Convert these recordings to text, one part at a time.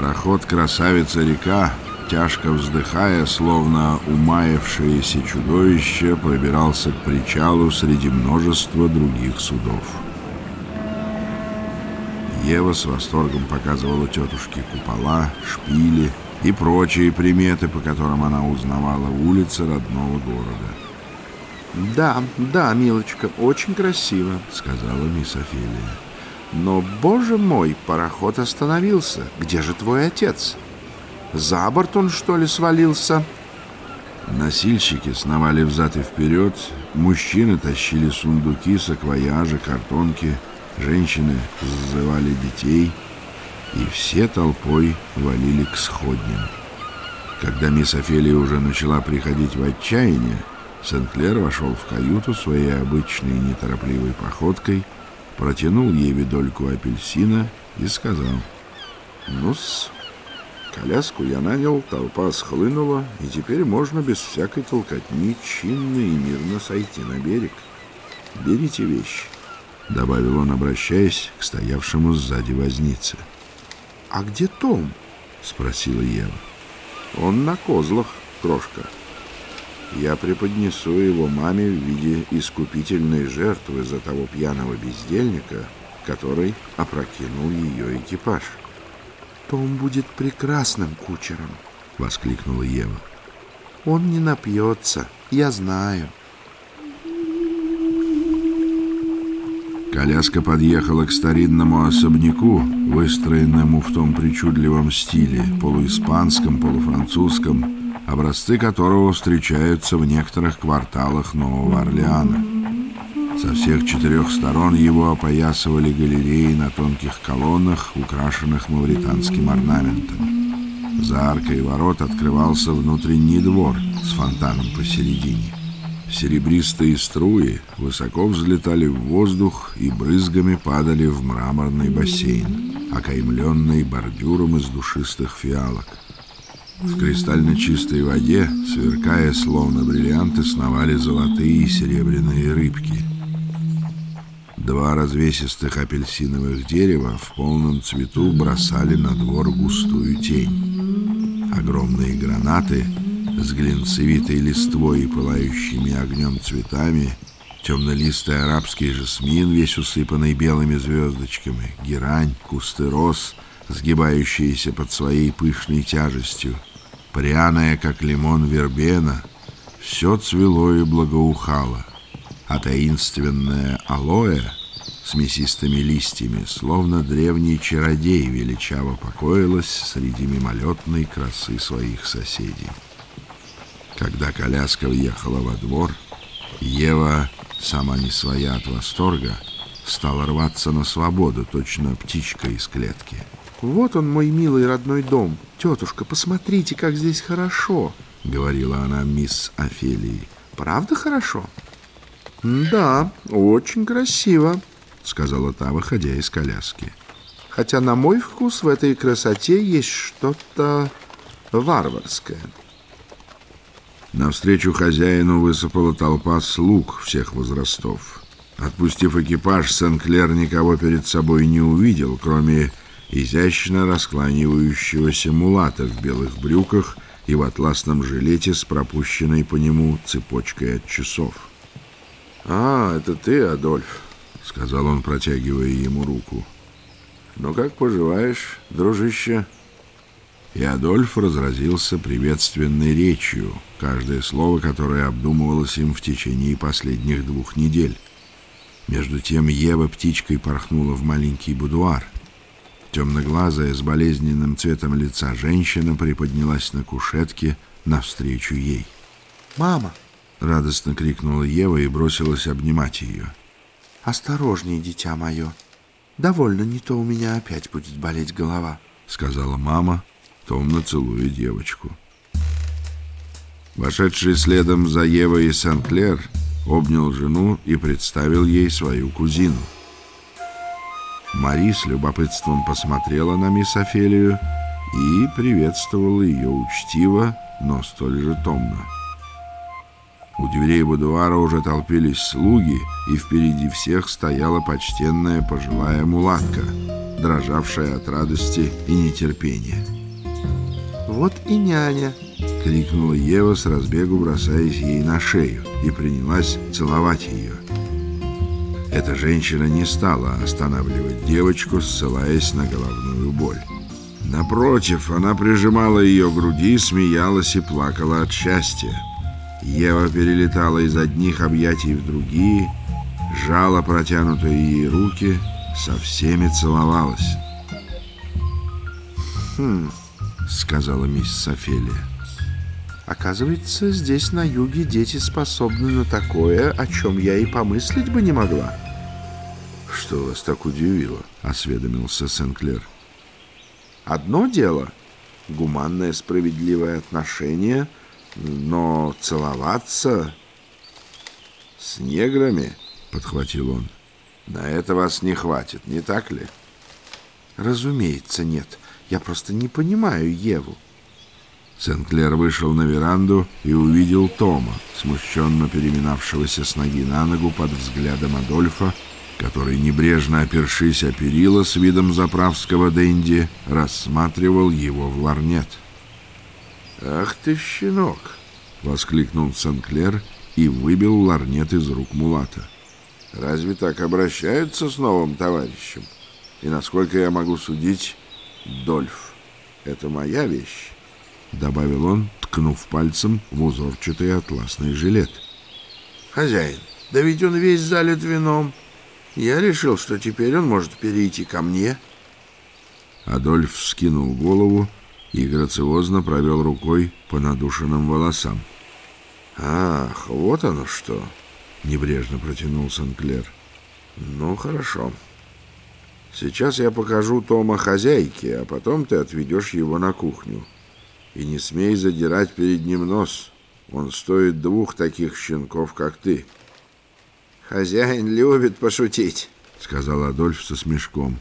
Пароход «Красавица-река», тяжко вздыхая, словно умаявшееся чудовище, пробирался к причалу среди множества других судов. Ева с восторгом показывала тетушке купола, шпили и прочие приметы, по которым она узнавала улицы родного города. «Да, да, милочка, очень красиво», — сказала мисс Офелия. «Но, боже мой, пароход остановился. Где же твой отец? За борт он, что ли, свалился?» Носильщики сновали взад и вперед, мужчины тащили сундуки, саквояжи, картонки, женщины зазывали детей, и все толпой валили к сходням. Когда мисс Офелия уже начала приходить в отчаяние, Сенклер вошел в каюту своей обычной неторопливой походкой, протянул ей дольку апельсина и сказал, «Ну-с, коляску я нанял, толпа схлынула, и теперь можно без всякой толкотни чинно и мирно сойти на берег. Берите вещи», — добавил он, обращаясь к стоявшему сзади вознице. «А где Том?» — спросила Ева. «Он на козлах, крошка» я преподнесу его маме в виде искупительной жертвы за того пьяного бездельника, который опрокинул ее экипаж. «Том будет прекрасным кучером!» — воскликнула Ева. «Он не напьется, я знаю». Коляска подъехала к старинному особняку, выстроенному в том причудливом стиле, полуиспанском, полуфранцузском, образцы которого встречаются в некоторых кварталах Нового Орлеана. Со всех четырех сторон его опоясывали галереи на тонких колоннах, украшенных мавританским орнаментом. За аркой ворот открывался внутренний двор с фонтаном посередине. Серебристые струи высоко взлетали в воздух и брызгами падали в мраморный бассейн, окаймленный бордюром из душистых фиалок. В кристально чистой воде, сверкая словно бриллианты, сновали золотые и серебряные рыбки. Два развесистых апельсиновых дерева в полном цвету бросали на двор густую тень. Огромные гранаты с глинцевитой листвой и пылающими огнем цветами, темно-листый арабский жасмин, весь усыпанный белыми звездочками, герань, кусты роз, сгибающиеся под своей пышной тяжестью — пряная, как лимон вербена, все цвело и благоухало, а таинственное алоэ с мясистыми листьями, словно древний чародей, величаво покоилась среди мимолетной красы своих соседей. Когда коляска въехала во двор, Ева, сама не своя от восторга, стала рваться на свободу, точно птичка из клетки — «Вот он, мой милый родной дом. Тетушка, посмотрите, как здесь хорошо», — говорила она мисс Офелии. «Правда хорошо?» «Да, очень красиво», — сказала та, выходя из коляски. «Хотя, на мой вкус, в этой красоте есть что-то варварское». Навстречу хозяину высыпала толпа слуг всех возрастов. Отпустив экипаж, Сен-Клер никого перед собой не увидел, кроме изящно раскланивающегося мулата в белых брюках и в атласном жилете с пропущенной по нему цепочкой от часов. «А, это ты, Адольф», — сказал он, протягивая ему руку. «Ну как поживаешь, дружище?» И Адольф разразился приветственной речью, каждое слово которое обдумывалось им в течение последних двух недель. Между тем Ева птичкой порхнула в маленький будуар — Темноглазая, с болезненным цветом лица женщина приподнялась на кушетке навстречу ей. «Мама!» — радостно крикнула Ева и бросилась обнимать ее. «Осторожней, дитя мое! Довольно, не то у меня опять будет болеть голова», — сказала мама, томно целуя девочку. Вошедший следом за Евой и Сен-Клер обнял жену и представил ей свою кузину — Мари с любопытством посмотрела на мисс Офелию и приветствовала ее учтиво, но столь же томно. У дверей будуара уже толпились слуги, и впереди всех стояла почтенная пожилая мулатка, дрожавшая от радости и нетерпения. «Вот и няня!» — крикнула Ева с разбегу, бросаясь ей на шею, и принялась целовать ее. Эта женщина не стала останавливать девочку, ссылаясь на головную боль. Напротив, она прижимала ее к груди, смеялась и плакала от счастья. Ева перелетала из одних объятий в другие, жала протянутые ей руки, со всеми целовалась. «Хм», — сказала мисс Офелия. «Оказывается, здесь на юге дети способны на такое, о чем я и помыслить бы не могла». «Что вас так удивило?» — осведомился Сен-Клер. «Одно дело — гуманное справедливое отношение, но целоваться с неграми, — подхватил он, — на это вас не хватит, не так ли? Разумеется, нет. Я просто не понимаю Еву. Сен-Клер вышел на веранду и увидел Тома, смущенно переминавшегося с ноги на ногу под взглядом Адольфа, который, небрежно опершись о перила с видом заправского денди, рассматривал его в ларнет. «Ах ты, щенок!» — воскликнул Сен-Клер и выбил ларнет из рук Мулата. «Разве так обращаются с новым товарищем? И, насколько я могу судить, Дольф — это моя вещь». — добавил он, ткнув пальцем в узорчатый атласный жилет. «Хозяин, да ведь он весь залит вином. Я решил, что теперь он может перейти ко мне». Адольф скинул голову и грациозно провел рукой по надушенным волосам. «Ах, вот оно что!» — небрежно протянул Сенклер. «Ну, хорошо. Сейчас я покажу Тома хозяйке, а потом ты отведешь его на кухню. И не смей задирать перед ним нос. Он стоит двух таких щенков, как ты». «Хозяин любит пошутить», — сказал Адольф со смешком.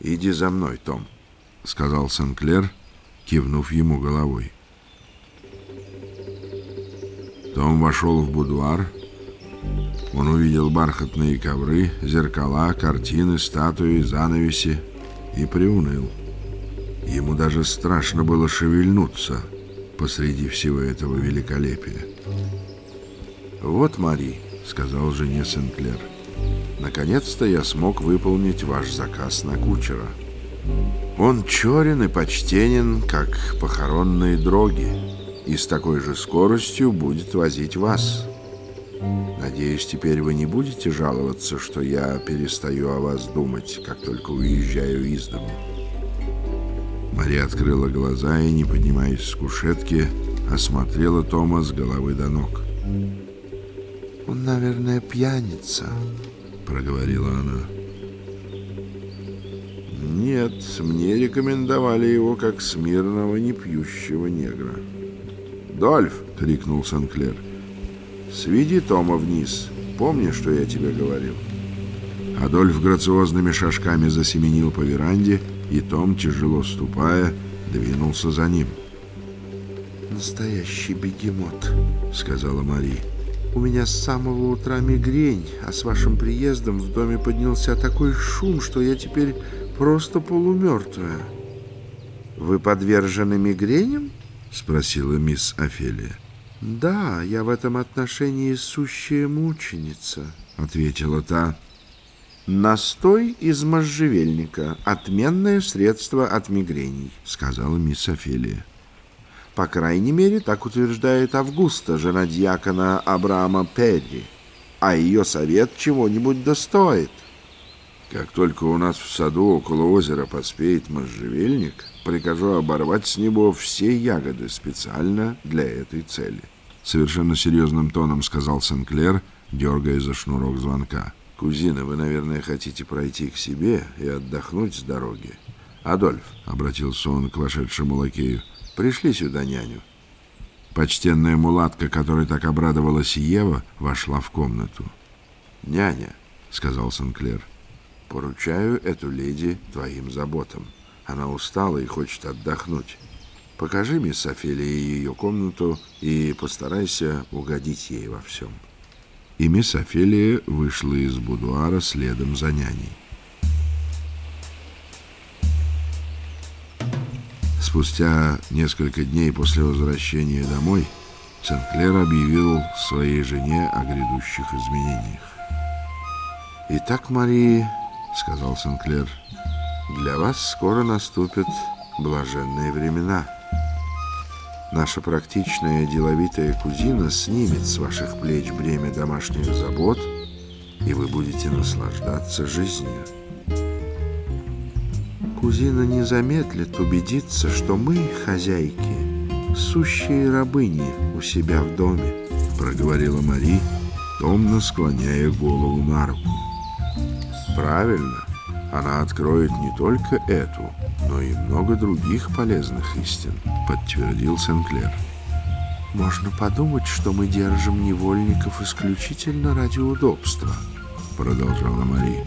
«Иди за мной, Том», — сказал Сенклер, кивнув ему головой. Том вошел в будуар. Он увидел бархатные ковры, зеркала, картины, статуи, занавеси и приуныл. Ему даже страшно было шевельнуться посреди всего этого великолепия. «Вот, Мари», — сказал жене Сенклер, — «наконец-то я смог выполнить ваш заказ на кучера. Он черен и почтенен, как похоронные дроги, и с такой же скоростью будет возить вас. Надеюсь, теперь вы не будете жаловаться, что я перестаю о вас думать, как только уезжаю из дому». Мария открыла глаза и, не поднимаясь с кушетки, осмотрела Тома с головы до ног. «Он, наверное, пьяница», — проговорила она. «Нет, мне рекомендовали его как смирного непьющего негра». «Дольф!» — крикнул Сенклер. «Сведи Тома вниз. Помни, что я тебе говорил». Адольф грациозными шажками засеменил по веранде, и Том, тяжело ступая, двинулся за ним. «Настоящий бегемот», — сказала Мари. «У меня с самого утра мигрень, а с вашим приездом в доме поднялся такой шум, что я теперь просто полумертвая». «Вы подвержены мигреням?» — спросила мисс Офелия. «Да, я в этом отношении сущая мученица», — ответила та. «Настой из можжевельника. Отменное средство от мигрений», — сказала мисс Офелия. «По крайней мере, так утверждает Августа, жена дьякона Абрама Перри. А ее совет чего-нибудь достоит». «Как только у нас в саду около озера поспеет можжевельник, прикажу оборвать с него все ягоды специально для этой цели», — совершенно серьезным тоном сказал Сенклер, дергая за шнурок звонка. «Кузина, вы, наверное, хотите пройти к себе и отдохнуть с дороги. Адольф, — обратился он к вошедшему лакею, — пришли сюда няню». Почтенная мулатка, которой так обрадовалась Ева, вошла в комнату. «Няня», — сказал Сенклер, — «поручаю эту леди твоим заботам. Она устала и хочет отдохнуть. Покажи мисс Офелии ее комнату и постарайся угодить ей во всем» и мисс Офелия вышла из будуара следом за няней. Спустя несколько дней после возвращения домой Сенклер объявил своей жене о грядущих изменениях. «Итак, Мари, — сказал Сенклер, — для вас скоро наступят блаженные времена. Наша практичная деловитая кузина снимет с ваших плеч бремя домашних забот, и вы будете наслаждаться жизнью. Кузина не замедлит убедиться, что мы, хозяйки, сущие рабыни у себя в доме, проговорила Мари, томно склоняя голову на руку. Правильно, она откроет не только эту, но и много других полезных истин, подтвердил Сенклер. Можно подумать, что мы держим невольников исключительно ради удобства, продолжала Мари.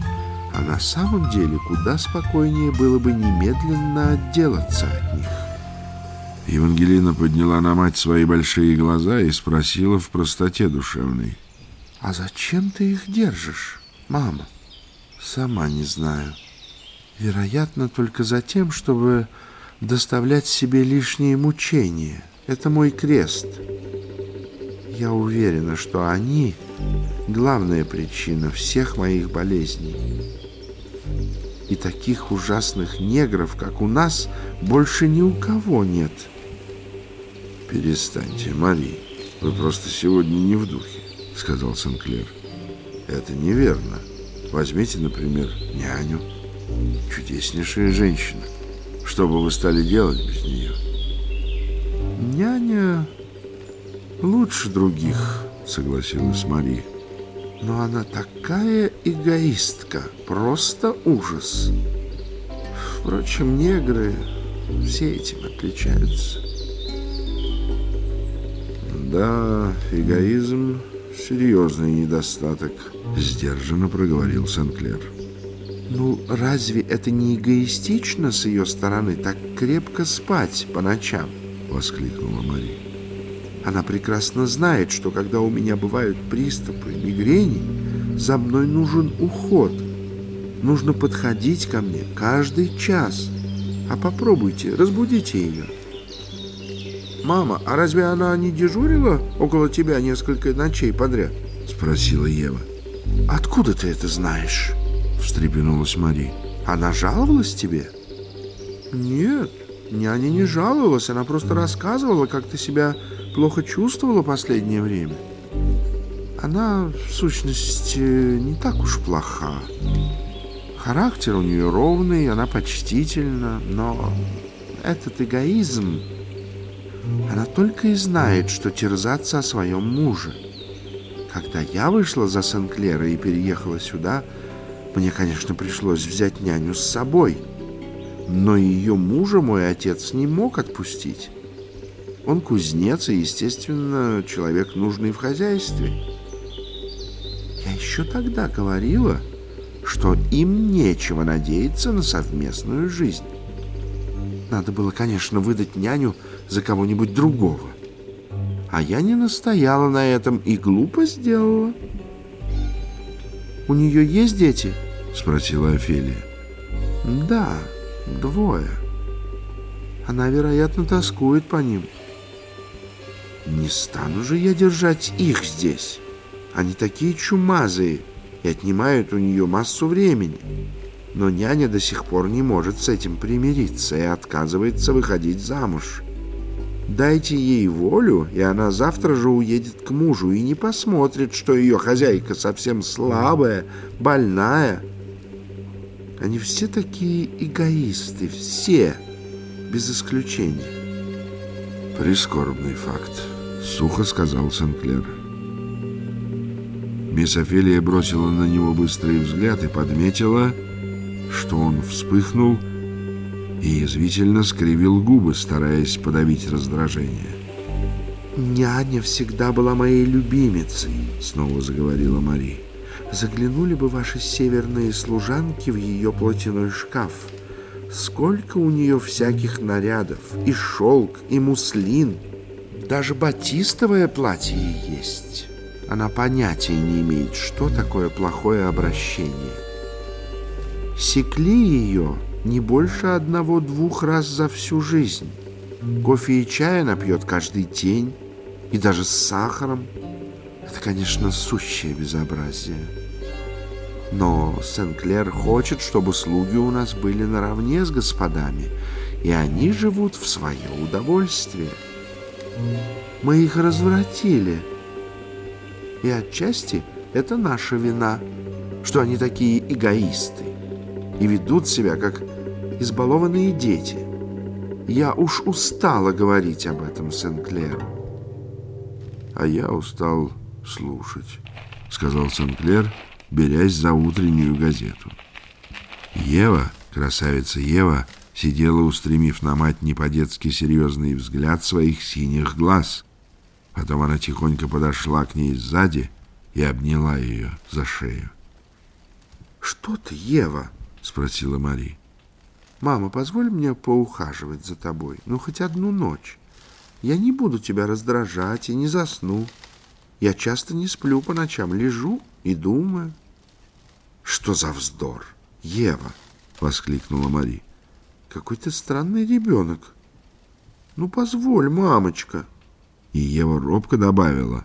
А на самом деле куда спокойнее было бы немедленно отделаться от них. Евангелина подняла на мать свои большие глаза и спросила в простоте душевной. «А зачем ты их держишь, мама?» «Сама не знаю. Вероятно, только за тем, чтобы доставлять себе лишние мучения. Это мой крест. Я уверена, что они — главная причина всех моих болезней. И таких ужасных негров, как у нас, больше ни у кого нет». «Перестаньте, Мари, вы просто сегодня не в духе», — сказал Сенклер. «Это неверно». Возьмите, например, няню. Чудеснейшая женщина. Что бы вы стали делать без нее? Няня лучше других, согласилась Мари. Но она такая эгоистка, просто ужас. Впрочем, негры все этим отличаются. Да, эгоизм серьезный недостаток, сдержанно проговорил Сенклер. Ну, разве это не эгоистично с ее стороны так крепко спать по ночам? Воскликнула Мари. Она прекрасно знает, что когда у меня бывают приступы мигрени, за мной нужен уход. Нужно подходить ко мне каждый час. А попробуйте, разбудите ее. «Мама, а разве она не дежурила около тебя несколько ночей подряд?» — спросила Ева. «Откуда ты это знаешь?» — встрепенулась Мари. «Она жаловалась тебе?» «Нет, няня не жаловалась, она просто рассказывала, как ты себя плохо чувствовала последнее время. Она, в сущности, не так уж плоха. Характер у нее ровный, она почтительна, но этот эгоизм она только и знает, что терзаться о своем муже. Когда я вышла за Сен-Клера и переехала сюда, мне, конечно, пришлось взять няню с собой. Но ее мужа мой отец не мог отпустить. Он кузнец и, естественно, человек нужный в хозяйстве. Я еще тогда говорила, что им нечего надеяться на совместную жизнь. Надо было, конечно, выдать няню за кого-нибудь другого. А я не настояла на этом и глупо сделала. «У нее есть дети?» — спросила Офелия. «Да, двое. Она, вероятно, тоскует по ним. Не стану же я держать их здесь. Они такие чумазые и отнимают у нее массу времени» но няня до сих пор не может с этим примириться и отказывается выходить замуж. Дайте ей волю, и она завтра же уедет к мужу и не посмотрит, что ее хозяйка совсем слабая, больная. Они все такие эгоисты, все, без исключения. Прискорбный факт, сухо сказал Сенклер. Мисс Офелия бросила на него быстрый взгляд и подметила, что он вспыхнул и язвительно скривил губы, стараясь подавить раздражение. «Няня всегда была моей любимицей», — снова заговорила Мари. «Заглянули бы ваши северные служанки в ее платяной шкаф. Сколько у нее всяких нарядов, и шелк, и муслин. Даже батистовое платье есть. Она понятия не имеет, что такое плохое обращение. Секли ее, не больше одного-двух раз за всю жизнь. Кофе и чай она пьет каждый день, и даже с сахаром. Это, конечно, сущее безобразие. Но Сен-Клер хочет, чтобы слуги у нас были наравне с господами, и они живут в свое удовольствие. Мы их развратили, и отчасти это наша вина, что они такие эгоисты и ведут себя как избалованные дети. Я уж устала говорить об этом Сен-Клеру. «А я устал слушать», — сказал Сен-Клер, берясь за утреннюю газету. Ева, красавица Ева, сидела, устремив на мать не по-детски серьезный взгляд своих синих глаз. Потом она тихонько подошла к ней сзади и обняла ее за шею. «Что ты, Ева?» — спросила Мари. «Мама, позволь мне поухаживать за тобой, ну, хоть одну ночь. Я не буду тебя раздражать и не засну. Я часто не сплю по ночам, лежу и думаю». «Что за вздор, Ева?» — воскликнула Мари. «Какой ты странный ребенок. Ну, позволь, мамочка». И Ева робко добавила.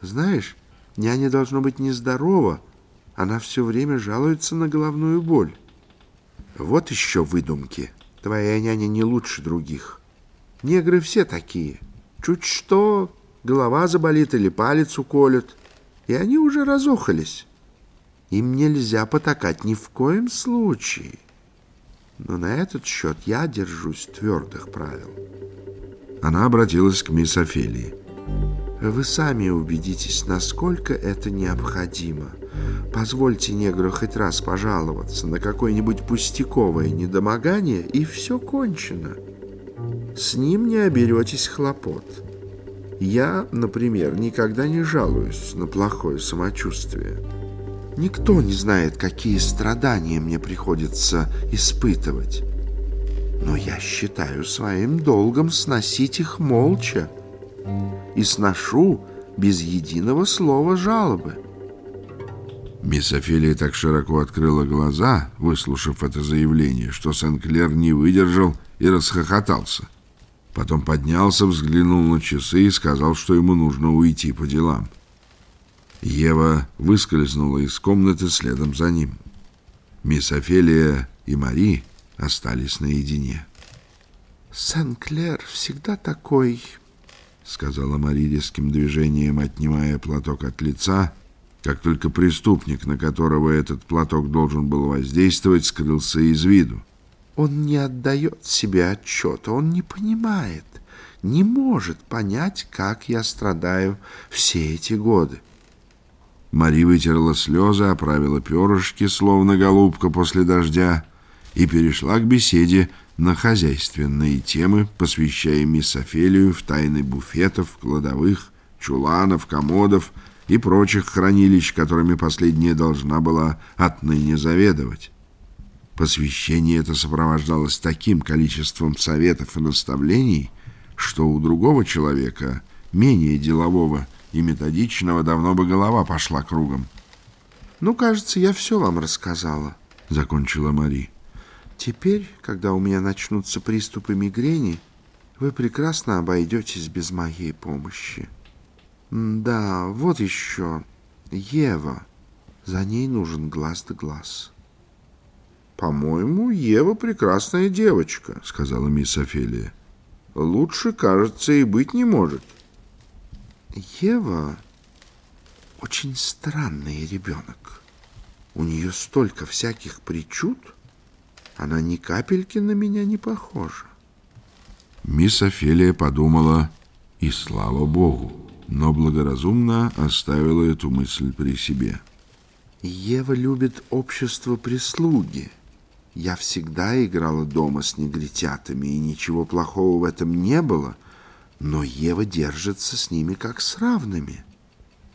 «Знаешь, няня должно быть нездорова, она все время жалуется на головную боль. Вот еще выдумки. Твоя няня не лучше других. Негры все такие. Чуть что, голова заболит или палец уколют. И они уже разохались. Им нельзя потакать ни в коем случае. Но на этот счет я держусь твердых правил. Она обратилась к мисс Офелии. Вы сами убедитесь, насколько это необходимо. Позвольте негру хоть раз пожаловаться на какое-нибудь пустяковое недомогание, и все кончено. С ним не оберетесь хлопот. Я, например, никогда не жалуюсь на плохое самочувствие. Никто не знает, какие страдания мне приходится испытывать. Но я считаю своим долгом сносить их молча и сношу без единого слова жалобы. Мисс Офелия так широко открыла глаза, выслушав это заявление, что Сен-Клер не выдержал и расхохотался. Потом поднялся, взглянул на часы и сказал, что ему нужно уйти по делам. Ева выскользнула из комнаты следом за ним. Мисс Офелия и Мари остались наедине. «Сен-Клер всегда такой — сказала Мари резким движением, отнимая платок от лица, как только преступник, на которого этот платок должен был воздействовать, скрылся из виду. «Он не отдает себе отчета, он не понимает, не может понять, как я страдаю все эти годы». Мари вытерла слезы, оправила перышки, словно голубка после дождя, и перешла к беседе на хозяйственные темы, посвящая мисс Офелию в тайны буфетов, кладовых, чуланов, комодов и прочих хранилищ, которыми последняя должна была отныне заведовать. Посвящение это сопровождалось таким количеством советов и наставлений, что у другого человека, менее делового и методичного, давно бы голова пошла кругом. «Ну, кажется, я все вам рассказала», — закончила Мари. Теперь, когда у меня начнутся приступы мигрени, вы прекрасно обойдетесь без моей помощи. Да, вот еще. Ева. За ней нужен глаз да глаз. «По-моему, Ева прекрасная девочка», — сказала мисс Офелия. «Лучше, кажется, и быть не может». Ева очень странный ребенок. У нее столько всяких причуд — она ни капельки на меня не похожа. Мисс Офелия подумала, и слава богу, но благоразумно оставила эту мысль при себе. Ева любит общество прислуги. Я всегда играла дома с негритятами, и ничего плохого в этом не было, но Ева держится с ними как с равными.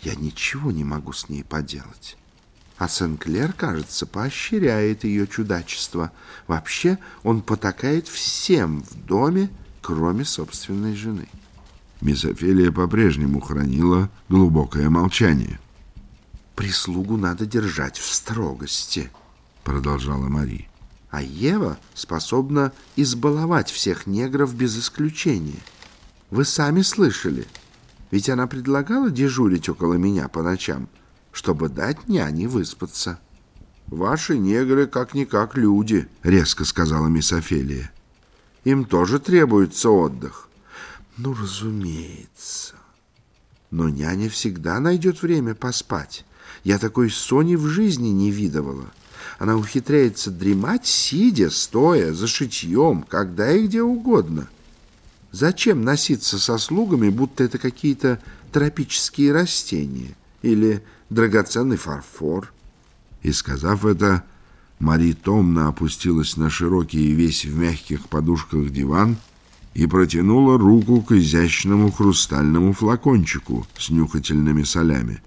Я ничего не могу с ней поделать. А Сен-Клер, кажется, поощряет ее чудачество. Вообще он потакает всем в доме, кроме собственной жены. Мисс Офелия по-прежнему хранила глубокое молчание. «Прислугу надо держать в строгости», — продолжала Мари. А Ева способна избаловать всех негров без исключения. Вы сами слышали. Ведь она предлагала дежурить около меня по ночам, чтобы дать няне выспаться. «Ваши негры как-никак люди», — резко сказала мисс Офелия. «Им тоже требуется отдых». «Ну, разумеется. Но няня всегда найдет время поспать. Я такой Сони в жизни не видывала. Она ухитряется дремать, сидя, стоя, за шитьем, когда и где угодно. Зачем носиться со слугами, будто это какие-то тропические растения или драгоценный фарфор?» И, сказав это, Мари томно опустилась на широкий весь в мягких подушках диван и протянула руку к изящному хрустальному флакончику с нюхательными солями.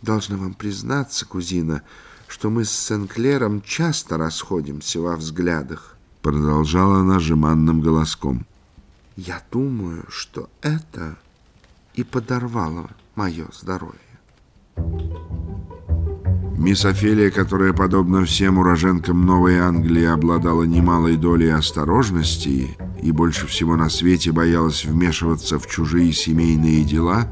«Должна вам признаться, кузина, что мы с Сенклером часто расходимся во взглядах», продолжала она жеманным голоском. «Я думаю, что это и подорвало мое здоровье». Мисс Офелия, которая, подобно всем уроженкам Новой Англии, обладала немалой долей осторожности и больше всего на свете боялась вмешиваться в чужие семейные дела,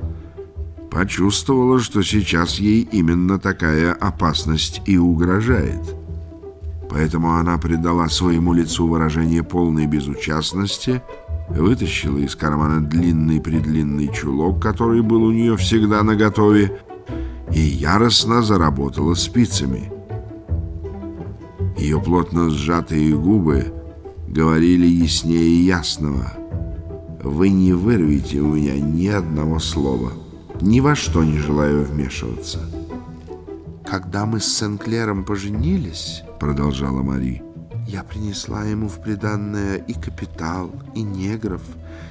почувствовала, что сейчас ей именно такая опасность и угрожает. Поэтому она придала своему лицу выражение полной безучастности, вытащила из кармана длинный-предлинный чулок, который был у нее всегда наготове, и яростно заработала спицами. Ее плотно сжатые губы говорили яснее ясного. «Вы не вырвете у меня ни одного слова. Ни во что не желаю вмешиваться». «Когда мы с Сенклером поженились, — продолжала Мари, — я принесла ему в приданное и капитал, и негров,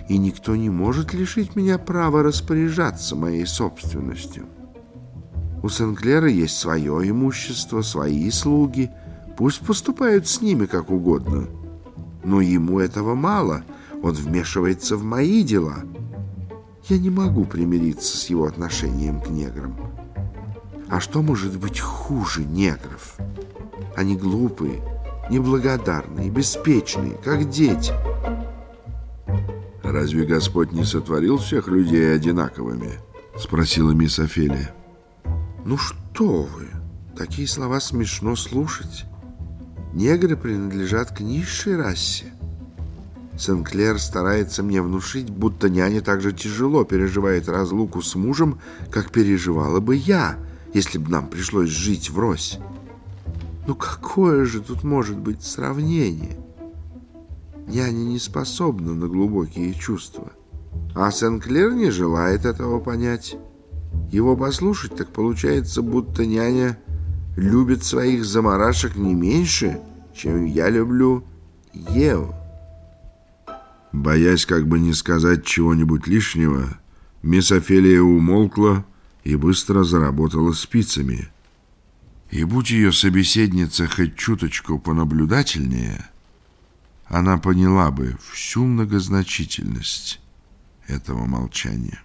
и никто не может лишить меня права распоряжаться моей собственностью». У Сенклера есть свое имущество, свои слуги. Пусть поступают с ними как угодно. Но ему этого мало. Он вмешивается в мои дела. Я не могу примириться с его отношением к неграм. А что может быть хуже негров? Они глупые, неблагодарные, беспечные, как дети. «Разве Господь не сотворил всех людей одинаковыми?» — спросила мисс Офелия. Ну что вы, такие слова смешно слушать. Негры принадлежат к низшей расе. Сенклер старается мне внушить, будто няня так же тяжело переживает разлуку с мужем, как переживала бы я, если бы нам пришлось жить врозь. Ну какое же тут может быть сравнение? Няня не способна на глубокие чувства, а Сенклер не желает этого понять. Его послушать, так получается, будто няня любит своих заморашек не меньше, чем я люблю Еву. Боясь как бы не сказать чего-нибудь лишнего, мисс Офелия умолкла и быстро заработала спицами. И будь ее собеседница хоть чуточку понаблюдательнее, она поняла бы всю многозначительность этого молчания.